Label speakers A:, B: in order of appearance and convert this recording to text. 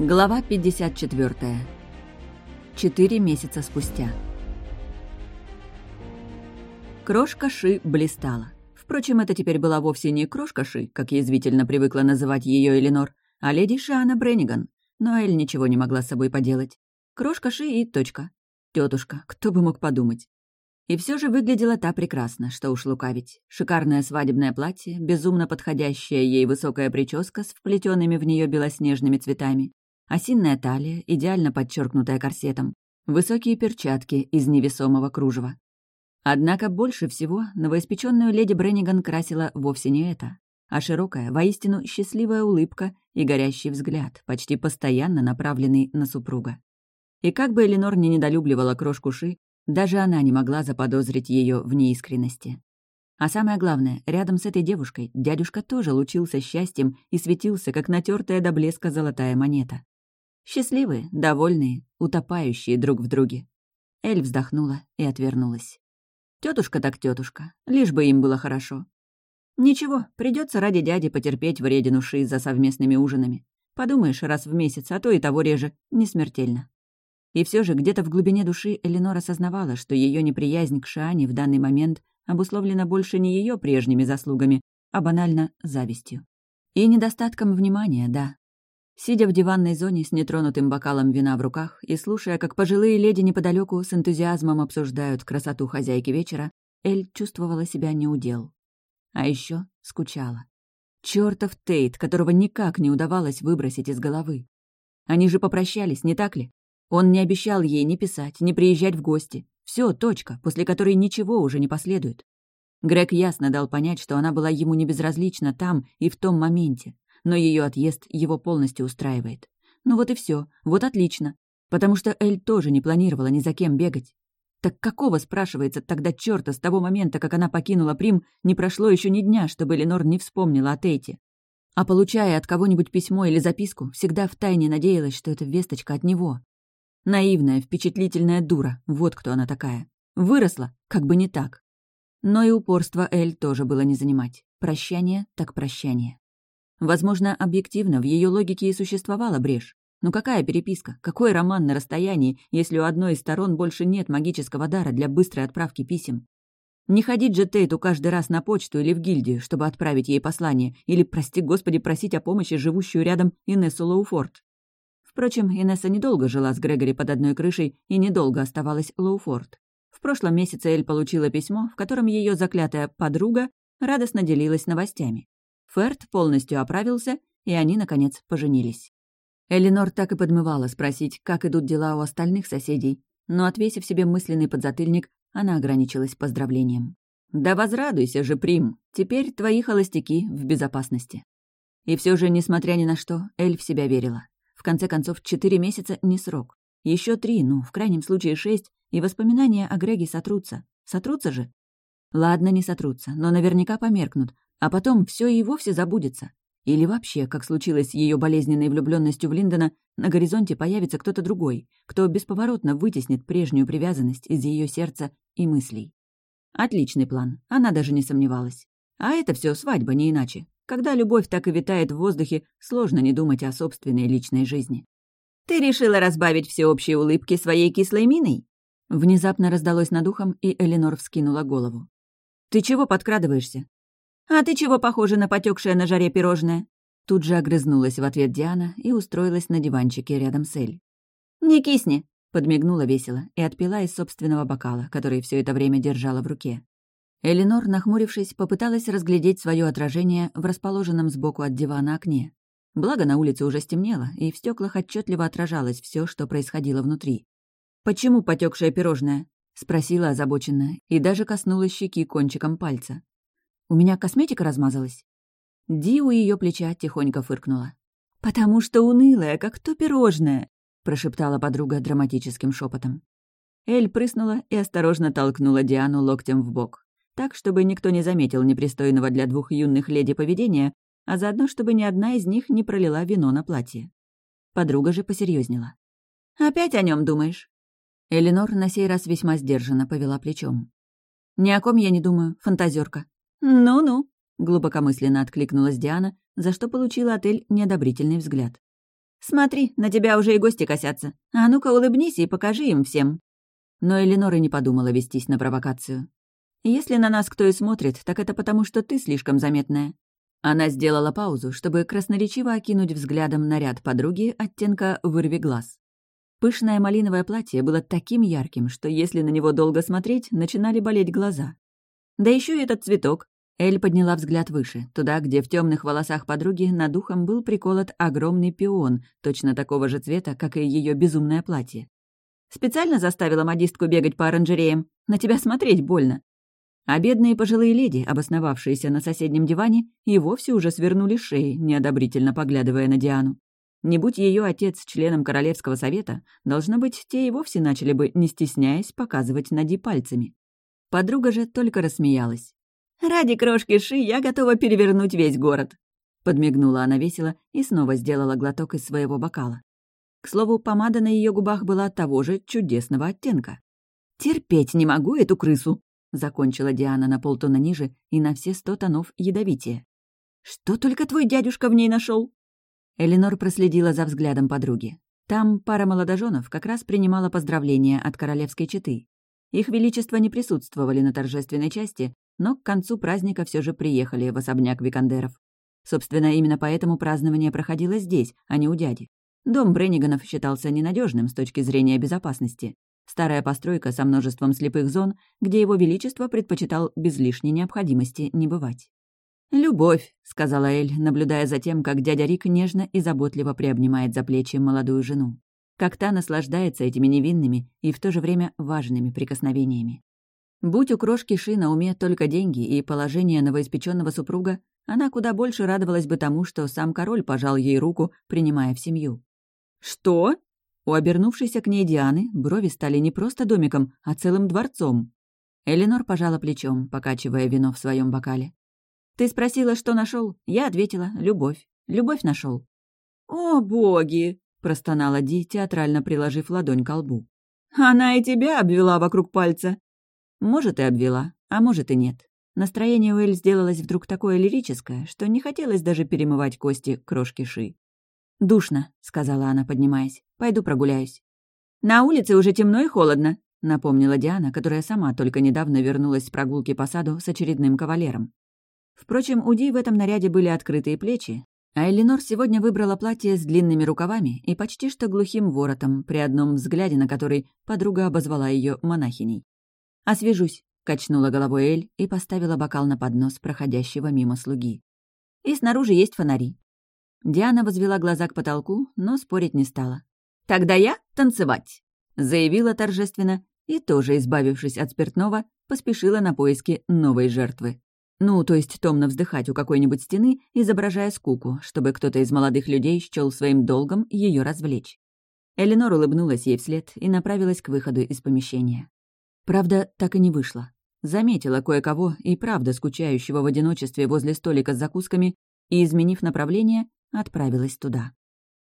A: Глава 54. Четыре месяца спустя. Крошка Ши блистала. Впрочем, это теперь была вовсе не крошка Ши, как язвительно привыкла называть ее Эленор, а леди Шиана Бренниган. Но Эль ничего не могла с собой поделать. Крошка Ши и точка. Тетушка, кто бы мог подумать. И все же выглядела та прекрасно, что уж лукавить. Шикарное свадебное платье, безумно подходящая ей высокая прическа с вплетенными в нее белоснежными цветами, Осинная талия, идеально подчеркнутая корсетом. Высокие перчатки из невесомого кружева. Однако больше всего новоиспеченную леди Бренниган красила вовсе не это, а широкая, воистину счастливая улыбка и горящий взгляд, почти постоянно направленный на супруга. И как бы Эленор не недолюбливала крошку Ши, даже она не могла заподозрить ее в неискренности. А самое главное, рядом с этой девушкой дядюшка тоже лучился счастьем и светился, как натертая до блеска золотая монета. Счастливые, довольные, утопающие друг в друге. Эль вздохнула и отвернулась. Тетушка так тетушка, лишь бы им было хорошо. Ничего, придется ради дяди потерпеть вредину Ши за совместными ужинами. Подумаешь, раз в месяц, а то и того реже, не смертельно. И все же где-то в глубине души Эленор осознавала, что ее неприязнь к Шиане в данный момент обусловлена больше не ее прежними заслугами, а банально завистью. И недостатком внимания, да, Сидя в диванной зоне с нетронутым бокалом вина в руках и слушая, как пожилые леди неподалеку с энтузиазмом обсуждают красоту хозяйки вечера, Эль чувствовала себя неудел. А еще скучала. Чёртов Тейт, которого никак не удавалось выбросить из головы. Они же попрощались, не так ли? Он не обещал ей ни писать, ни приезжать в гости. Все, точка, после которой ничего уже не последует. Грег ясно дал понять, что она была ему не безразлична там и в том моменте, но ее отъезд его полностью устраивает. Ну вот и все, вот отлично. Потому что Эль тоже не планировала ни за кем бегать. Так какого, спрашивается, тогда черта с того момента, как она покинула Прим, не прошло еще ни дня, чтобы Ленор не вспомнила о Тейте? А получая от кого-нибудь письмо или записку, всегда втайне надеялась, что это весточка от него. Наивная, впечатлительная дура, вот кто она такая. Выросла, как бы не так. Но и упорство Эль тоже было не занимать. Прощание так прощание. Возможно, объективно в ее логике и существовала брешь. Но какая переписка? Какой роман на расстоянии, если у одной из сторон больше нет магического дара для быстрой отправки писем? Не ходить же Тейту каждый раз на почту или в гильдию, чтобы отправить ей послание, или, прости господи, просить о помощи живущую рядом Инессу Лоуфорд. Впрочем, Инесса недолго жила с Грегори под одной крышей и недолго оставалась Лоуфорд. В прошлом месяце Эль получила письмо, в котором ее заклятая подруга радостно делилась новостями. Ферд полностью оправился, и они, наконец, поженились. Эленор так и подмывала спросить, как идут дела у остальных соседей, но, отвесив себе мысленный подзатыльник, она ограничилась поздравлением. «Да возрадуйся же, Прим! Теперь твои холостяки в безопасности». И все же, несмотря ни на что, Эль в себя верила. В конце концов, четыре месяца — не срок. Еще три, ну, в крайнем случае шесть, и воспоминания о Греге сотрутся. Сотрутся же? Ладно, не сотрутся, но наверняка померкнут, а потом все и вовсе забудется. Или вообще, как случилось с ее болезненной влюбленностью в Линдона, на горизонте появится кто-то другой, кто бесповоротно вытеснит прежнюю привязанность из ее сердца и мыслей. Отличный план, она даже не сомневалась. А это все свадьба, не иначе. Когда любовь так и витает в воздухе, сложно не думать о собственной личной жизни. «Ты решила разбавить всеобщие улыбки своей кислой миной?» Внезапно раздалось над ухом, и Эленор вскинула голову. «Ты чего подкрадываешься?» «А ты чего похожа на потекшее на жаре пирожное?» Тут же огрызнулась в ответ Диана и устроилась на диванчике рядом с Эль. «Не кисни!» — подмигнула весело и отпила из собственного бокала, который все это время держала в руке. Эленор, нахмурившись, попыталась разглядеть свое отражение в расположенном сбоку от дивана окне. Благо, на улице уже стемнело, и в стеклах отчетливо отражалось все, что происходило внутри. «Почему потекшее пирожное?» — спросила озабоченно и даже коснулась щеки кончиком пальца. У меня косметика размазалась?» Ди у ее плеча тихонько фыркнула. «Потому что унылая, как то пирожное», — прошептала подруга драматическим шепотом. Эль прыснула и осторожно толкнула Диану локтем в бок, так, чтобы никто не заметил непристойного для двух юных леди поведения, а заодно, чтобы ни одна из них не пролила вино на платье. Подруга же посерьезнела. «Опять о нем думаешь?» Эленор на сей раз весьма сдержанно повела плечом. «Ни о ком я не думаю, фантазерка. «Ну-ну», — глубокомысленно откликнулась Диана, за что получила отель неодобрительный взгляд. «Смотри, на тебя уже и гости косятся. А ну-ка улыбнись и покажи им всем». Но Эленора не подумала вестись на провокацию. «Если на нас кто и смотрит, так это потому, что ты слишком заметная». Она сделала паузу, чтобы красноречиво окинуть взглядом наряд подруги оттенка «вырви глаз». Пышное малиновое платье было таким ярким, что если на него долго смотреть, начинали болеть глаза. Да еще и этот цветок. Эль подняла взгляд выше, туда, где в темных волосах подруги над ухом был приколот огромный пион, точно такого же цвета, как и ее безумное платье. Специально заставила модистку бегать по оранжереям. На тебя смотреть больно. А бедные пожилые леди, обосновавшиеся на соседнем диване, и вовсе уже свернули шеи, неодобрительно поглядывая на Диану. Не будь ее отец членом Королевского совета, должно быть, те и вовсе начали бы, не стесняясь, показывать Нади пальцами. Подруга же только рассмеялась. «Ради крошки Ши я готова перевернуть весь город!» Подмигнула она весело и снова сделала глоток из своего бокала. К слову, помада на ее губах была того же чудесного оттенка. «Терпеть не могу эту крысу!» — закончила Диана на полтона ниже и на все сто тонов ядовития. «Что только твой дядюшка в ней нашел? Эленор проследила за взглядом подруги. Там пара молодоженов как раз принимала поздравления от королевской четы. Их величество не присутствовали на торжественной части, но к концу праздника все же приехали в особняк Викандеров. Собственно, именно поэтому празднование проходило здесь, а не у дяди. Дом Бренниганов считался ненадежным с точки зрения безопасности. Старая постройка со множеством слепых зон, где его величество предпочитал без лишней необходимости не бывать. «Любовь», — сказала Эль, наблюдая за тем, как дядя Рик нежно и заботливо приобнимает за плечи молодую жену. Как та наслаждается этими невинными и в то же время важными прикосновениями. Будь у крошки Ши на уме только деньги и положение новоиспеченного супруга, она куда больше радовалась бы тому, что сам король пожал ей руку, принимая в семью. «Что?» У обернувшейся к ней Дианы брови стали не просто домиком, а целым дворцом. Эленор пожала плечом, покачивая вино в своем бокале. Ты спросила, что нашел? Я ответила — любовь. Любовь нашел. «О, боги!» — простонала Ди, театрально приложив ладонь к лбу. «Она и тебя обвела вокруг пальца!» Может, и обвела, а может и нет. Настроение у Эль сделалось вдруг такое лирическое, что не хотелось даже перемывать кости крошки Ши. «Душно», — сказала она, поднимаясь. «Пойду прогуляюсь». «На улице уже темно и холодно», — напомнила Диана, которая сама только недавно вернулась с прогулки по саду с очередным кавалером. Впрочем, у Ди в этом наряде были открытые плечи, а Эленор сегодня выбрала платье с длинными рукавами и почти что глухим воротом, при одном взгляде на который подруга обозвала ее монахиней. «Освежусь», — качнула головой Эль и поставила бокал на поднос проходящего мимо слуги. «И снаружи есть фонари». Диана возвела глаза к потолку, но спорить не стала. «Тогда я танцевать», — заявила торжественно и, тоже избавившись от спиртного, поспешила на поиски новой жертвы. Ну, то есть томно вздыхать у какой-нибудь стены, изображая скуку, чтобы кто-то из молодых людей счёл своим долгом ее развлечь. Эленор улыбнулась ей вслед и направилась к выходу из помещения. Правда, так и не вышла. Заметила кое-кого и правда скучающего в одиночестве возле столика с закусками и, изменив направление, отправилась туда.